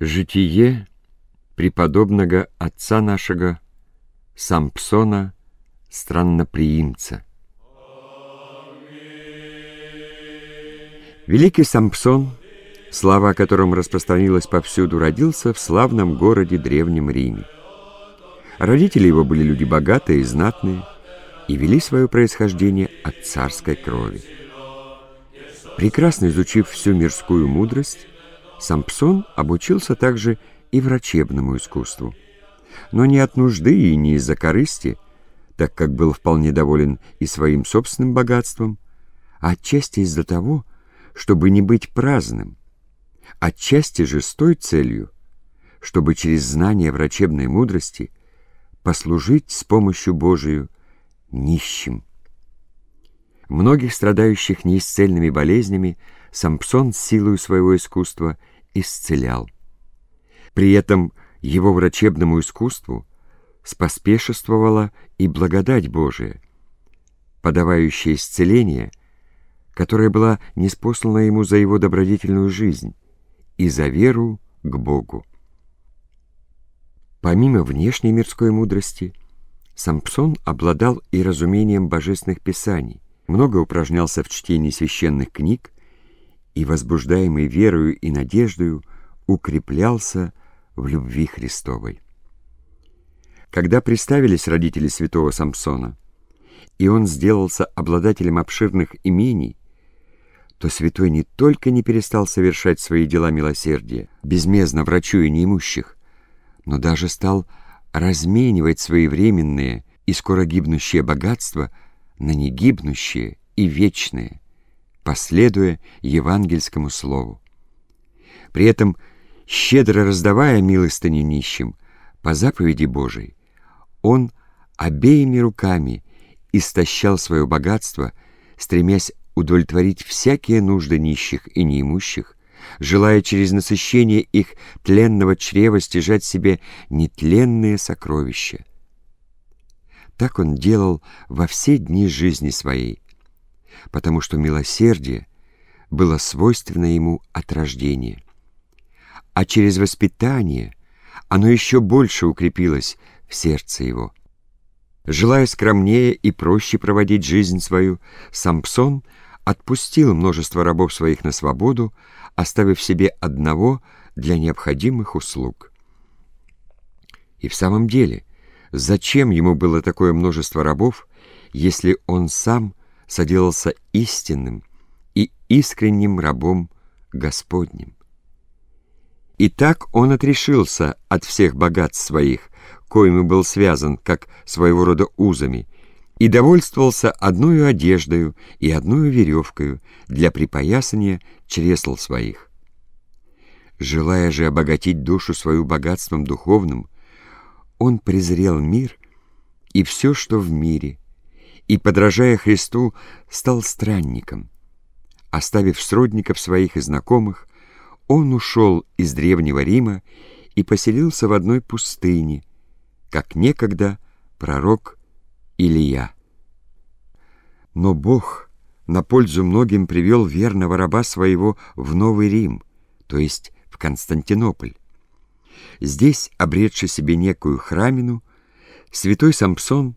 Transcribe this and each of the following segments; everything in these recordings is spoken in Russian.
Житие преподобного отца нашего Сампсона Странноприимца. Великий Сампсон, слава о котором распространилась повсюду, родился в славном городе Древнем Риме. Родители его были люди богатые и знатные, и вели свое происхождение от царской крови. Прекрасно изучив всю мирскую мудрость, Сампсон обучился также и врачебному искусству. Но не от нужды и не из-за корысти, так как был вполне доволен и своим собственным богатством, а отчасти из-за того, чтобы не быть праздным, отчасти же с той целью, чтобы через знание врачебной мудрости послужить с помощью Божию нищим. Многих страдающих неисцельными болезнями Сампсон силою своего искусства исцелял. При этом его врачебному искусству споспешествовала и благодать Божия, подавающая исцеление, которая была неспослана ему за его добродетельную жизнь и за веру к Богу. Помимо внешней мирской мудрости, Сампсон обладал и разумением божественных писаний, много упражнялся в чтении священных книг и, возбуждаемый верою и надеждою, укреплялся в любви Христовой. Когда представились родители святого Самсона, и он сделался обладателем обширных имений, то святой не только не перестал совершать свои дела милосердия, безмездно врачуя неимущих, но даже стал разменивать свои временные и скоро гибнущие богатства на негибнущие и вечные – последуя евангельскому слову. При этом, щедро раздавая милостыню нищим, по заповеди Божией, он обеими руками истощал свое богатство, стремясь удовлетворить всякие нужды нищих и неимущих, желая через насыщение их тленного чрева стяжать себе нетленные сокровища. Так он делал во все дни жизни своей, потому что милосердие было свойственно ему от рождения. А через воспитание оно еще больше укрепилось в сердце его. Желая скромнее и проще проводить жизнь свою, Сампсон отпустил множество рабов своих на свободу, оставив себе одного для необходимых услуг. И в самом деле, зачем ему было такое множество рабов, если он сам соделался истинным и искренним рабом Господним. И так он отрешился от всех богатств своих, коими был связан, как своего рода узами, и довольствовался одной одеждою и одной веревкою для припоясания чресл своих. Желая же обогатить душу свою богатством духовным, он презрел мир и все, что в мире, и, подражая Христу, стал странником. Оставив сродников своих и знакомых, он ушел из Древнего Рима и поселился в одной пустыне, как некогда пророк Илия. Но Бог на пользу многим привел верного раба своего в Новый Рим, то есть в Константинополь. Здесь, обретши себе некую храмину, святой Сампсон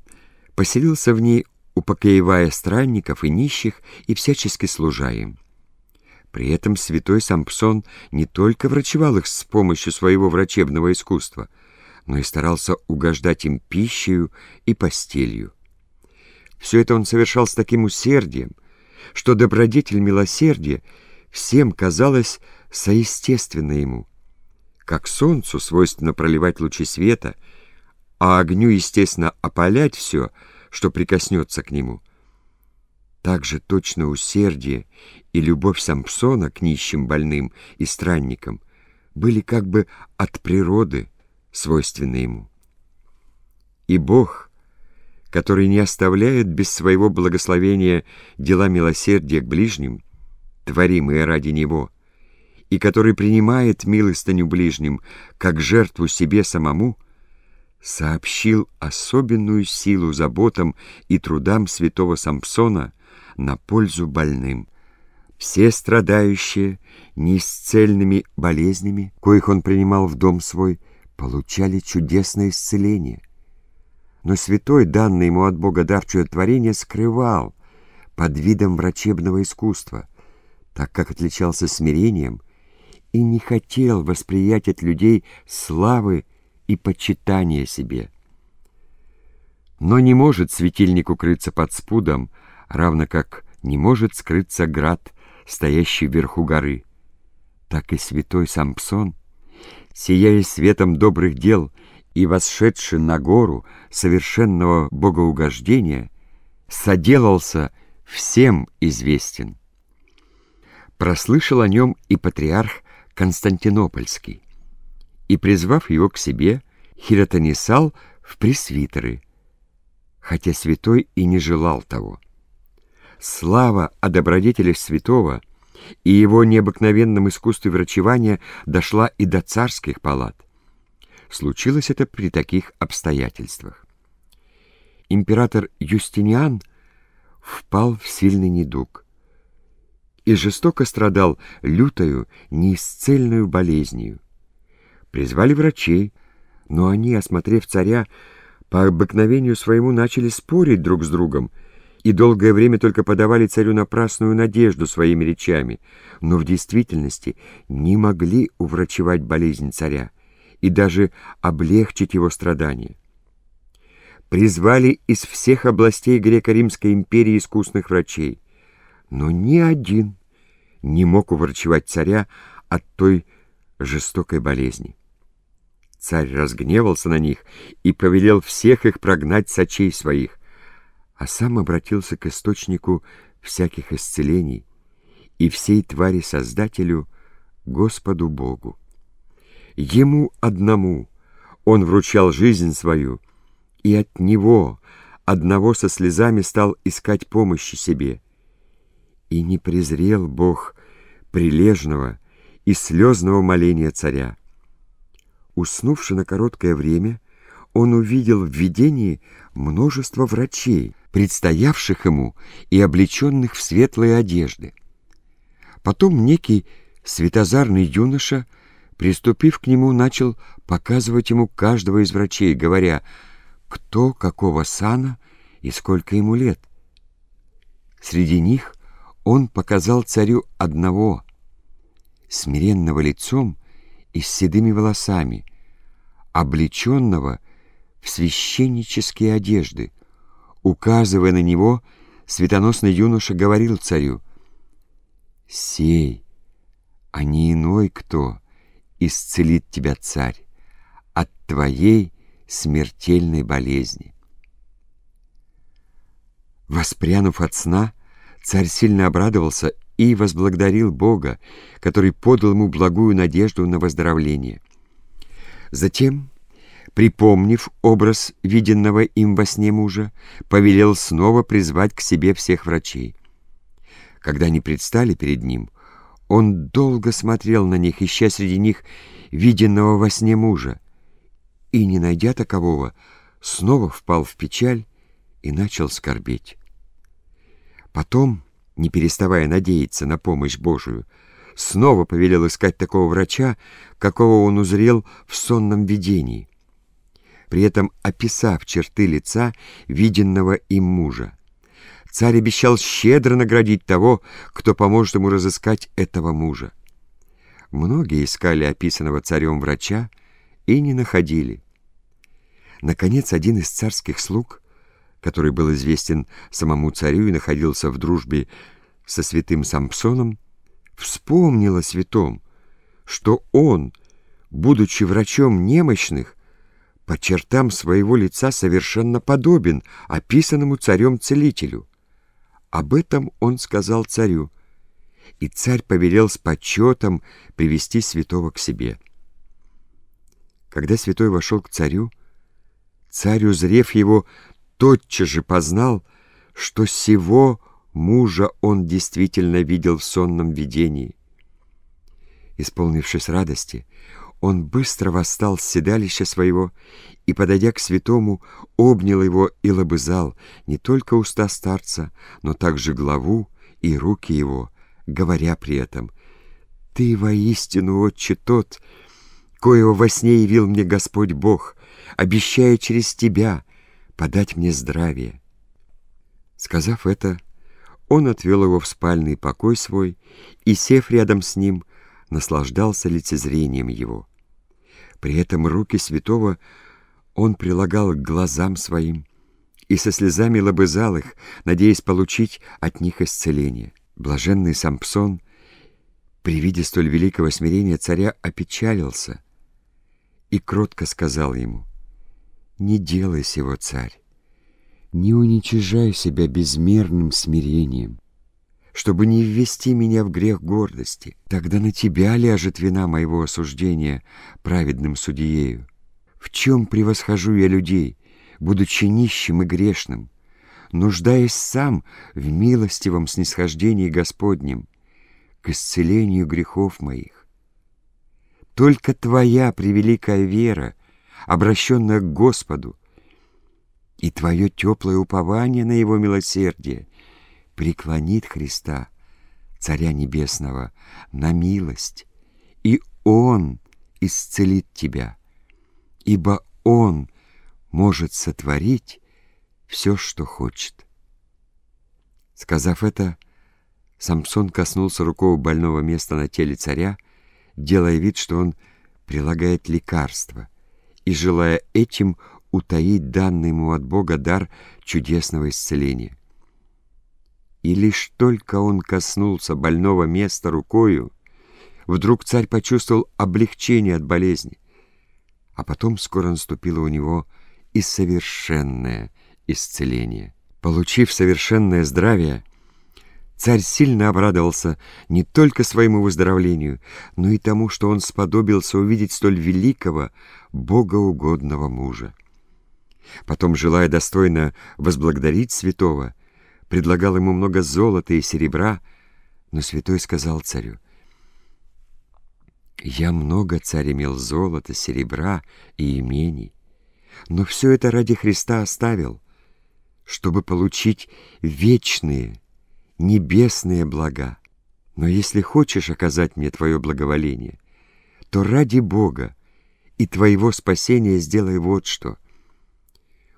поселился в ней упокоевая странников и нищих и всячески служа им. При этом святой Сампсон не только врачевал их с помощью своего врачебного искусства, но и старался угождать им пищей и постелью. Все это он совершал с таким усердием, что добродетель милосердия всем казалось соестественно ему. Как солнцу свойственно проливать лучи света, а огню, естественно, опалять все — что прикоснется к нему. Также точно усердие и любовь Сампсона к нищим, больным и странникам были как бы от природы свойственны ему. И Бог, который не оставляет без своего благословения дела милосердия к ближним, творимые ради Него, и который принимает милостыню ближним как жертву себе самому — сообщил особенную силу заботам и трудам святого Сампсона на пользу больным, Все страдающие неисцельными болезнями, коих он принимал в дом свой, получали чудесное исцеление. Но святой, данный ему от Бога давчое творение, скрывал под видом врачебного искусства, так как отличался смирением и не хотел восприять от людей славы и почитания себе. Но не может светильник укрыться под спудом, равно как не может скрыться град, стоящий вверху горы. Так и святой Сампсон, сияя светом добрых дел и восшедший на гору совершенного богоугождения, соделался всем известен. Прослышал о нем и патриарх Константинопольский, и, призвав его к себе, хиротонесал в пресвитеры – хотя святой и не желал того. Слава о добродетелях святого и его необыкновенном искусстве врачевания дошла и до царских палат. Случилось это при таких обстоятельствах. Император Юстиниан впал в сильный недуг и жестоко страдал лютою, неисцельную болезнью. Призвали врачей, но они, осмотрев царя, по обыкновению своему начали спорить друг с другом и долгое время только подавали царю напрасную надежду своими речами, но в действительности не могли уврачевать болезнь царя и даже облегчить его страдания. Призвали из всех областей греко-римской империи искусных врачей, но ни один не мог уврачевать царя от той жестокой болезни. Царь разгневался на них и повелел всех их прогнать с очей своих, а сам обратился к источнику всяких исцелений и всей твари Создателю, Господу Богу. Ему одному он вручал жизнь свою, и от него, одного со слезами, стал искать помощи себе. И не презрел Бог прилежного и слезного моления царя. Уснувши на короткое время, он увидел в видении множество врачей, предстоявших ему и облеченных в светлые одежды. Потом некий светозарный юноша, приступив к нему, начал показывать ему каждого из врачей, говоря, кто какого сана и сколько ему лет. Среди них он показал царю одного, смиренного лицом и с седыми волосами, облеченного в священнические одежды. Указывая на него, светоносный юноша говорил царю, «Сей, а не иной кто, исцелит тебя, царь, от твоей смертельной болезни». Воспрянув от сна, царь сильно обрадовался и возблагодарил Бога, который подал ему благую надежду на выздоровление. Затем, припомнив образ виденного им во сне мужа, повелел снова призвать к себе всех врачей. Когда они предстали перед ним, он долго смотрел на них, ища среди них виденного во сне мужа, и, не найдя такового, снова впал в печаль и начал скорбеть. Потом, не переставая надеяться на помощь Божию, снова повелел искать такого врача, какого он узрел в сонном видении, при этом описав черты лица виденного им мужа. Царь обещал щедро наградить того, кто поможет ему разыскать этого мужа. Многие искали описанного царем врача и не находили. Наконец, один из царских слуг, который был известен самому царю и находился в дружбе со святым Сампсоном, вспомнил о святом, что он, будучи врачом немощных, по чертам своего лица совершенно подобен описанному царем-целителю. Об этом он сказал царю, и царь повелел с почетом привести святого к себе. Когда святой вошел к царю, царь, узрев его, тотчас же познал, что сего Мужа он действительно видел в сонном видении. Исполнившись радости, он быстро восстал с седалища своего и, подойдя к святому, обнял его и лобызал не только уста старца, но также главу и руки его, говоря при этом, «Ты воистину, отче, тот, коего во сне явил мне Господь Бог, обещая через тебя подать мне здравие». Сказав это, он отвел его в спальный покой свой и, сев рядом с ним, наслаждался лицезрением его. При этом руки святого он прилагал к глазам своим и со слезами лобызал их, надеясь получить от них исцеление. Блаженный Сампсон при виде столь великого смирения царя опечалился и кротко сказал ему, «Не делай сего, царь, не уничижай себя безмерным смирением, чтобы не ввести меня в грех гордости. Тогда на тебя ляжет вина моего осуждения праведным судьею. В чем превосхожу я людей, будучи нищим и грешным, нуждаясь сам в милостивом снисхождении Господнем к исцелению грехов моих? Только Твоя превеликая вера, обращенная к Господу, и Твое теплое упование на Его милосердие преклонит Христа, Царя Небесного, на милость, и Он исцелит тебя, ибо Он может сотворить все, что хочет. Сказав это, Самсон коснулся рукой больного места на теле царя, делая вид, что он прилагает лекарство, и желая этим утаить данный ему от Бога дар чудесного исцеления. И лишь только он коснулся больного места рукою, вдруг царь почувствовал облегчение от болезни, а потом скоро наступило у него и совершенное исцеление. Получив совершенное здравие, царь сильно обрадовался не только своему выздоровлению, но и тому, что он сподобился увидеть столь великого, богоугодного мужа. Потом, желая достойно возблагодарить святого, предлагал ему много золота и серебра, но святой сказал царю, «Я много, царь, имел золота, серебра и имений, но все это ради Христа оставил, чтобы получить вечные, небесные блага. Но если хочешь оказать мне твое благоволение, то ради Бога и твоего спасения сделай вот что.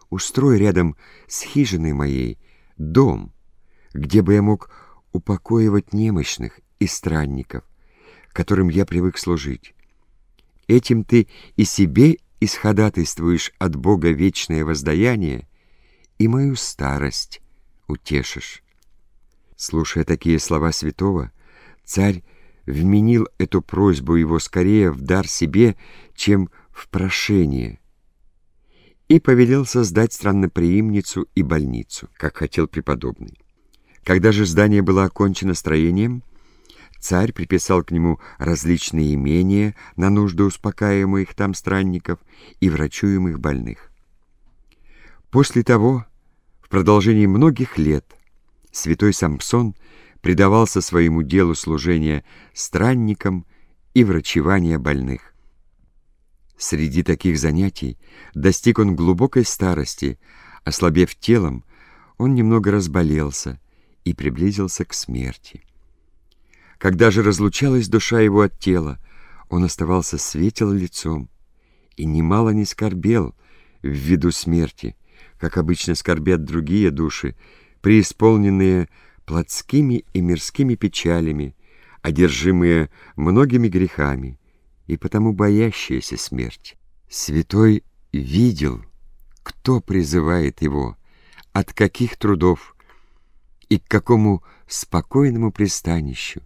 Устрой рядом с хижиной моей дом, где бы я мог упокоивать немощных и странников, которым я привык служить. Этим ты и себе исходатайствуешь от Бога вечное воздаяние, и мою старость утешишь. Слушая такие слова святого, царь вменил эту просьбу его скорее в дар себе, чем в прошение, и повелел создать странноприимницу и больницу, как хотел преподобный. Когда же здание было окончено строением, царь приписал к нему различные имения на нужды успокаиваемых там странников и врачуемых больных. После того, в продолжении многих лет, святой Самсон предавался своему делу служения странникам и врачевания больных. Среди таких занятий достиг он глубокой старости, ослабев телом, он немного разболелся и приблизился к смерти. Когда же разлучалась душа его от тела, он оставался светел лицом и немало не скорбел в виду смерти, как обычно скорбят другие души, преисполненные плотскими и мирскими печалями, одержимые многими грехами и потому боящиеся смерти. Святой видел, кто призывает его, от каких трудов и к какому спокойному пристанищу,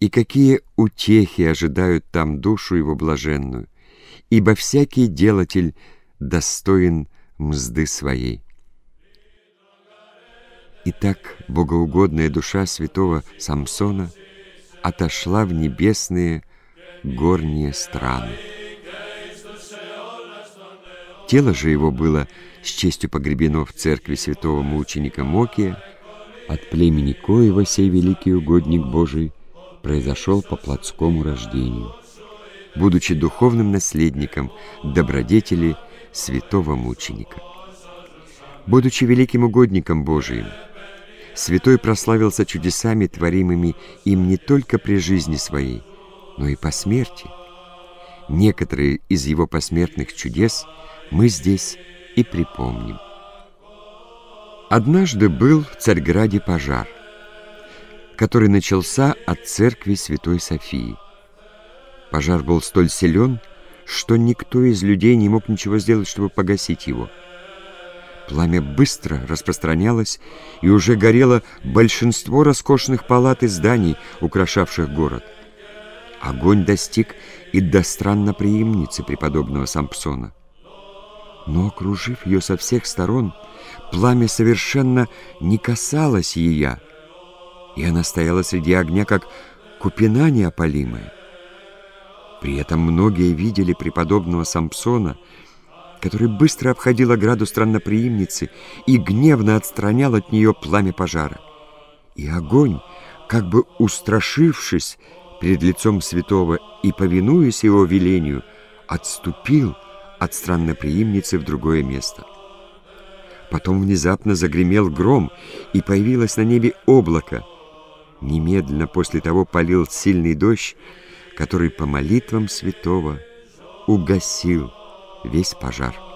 и какие утехи ожидают там душу его блаженную, ибо всякий делатель достоин мзды своей. Итак, богоугодная душа святого Самсона отошла в небесные горние страны. Тело же его было с честью погребено в церкви святого мученика Мокия, от племени коего сей великий угодник Божий произошел по плотскому рождению, будучи духовным наследником добродетели святого мученика. Будучи великим угодником Божиим, святой прославился чудесами, творимыми им не только при жизни своей, но и по смерти. Некоторые из его посмертных чудес мы здесь и припомним. Однажды был в Царьграде пожар, который начался от церкви Святой Софии. Пожар был столь силен, что никто из людей не мог ничего сделать, чтобы погасить его. Пламя быстро распространялось, и уже горело большинство роскошных палат и зданий, украшавших город. Огонь достиг и до странноприимницы преподобного Сампсона. Но, окружив ее со всех сторон, пламя совершенно не касалось ее, и она стояла среди огня, как купина неопалимая. При этом многие видели преподобного Сампсона, который быстро обходил ограду странноприимницы и гневно отстранял от нее пламя пожара. И огонь, как бы устрашившись перед лицом святого и повинуясь его велению, отступил от странноприимницы в другое место. Потом внезапно загремел гром, и появилось на небе облако. Немедленно после того полил сильный дождь, который по молитвам святого угасил весь пожар.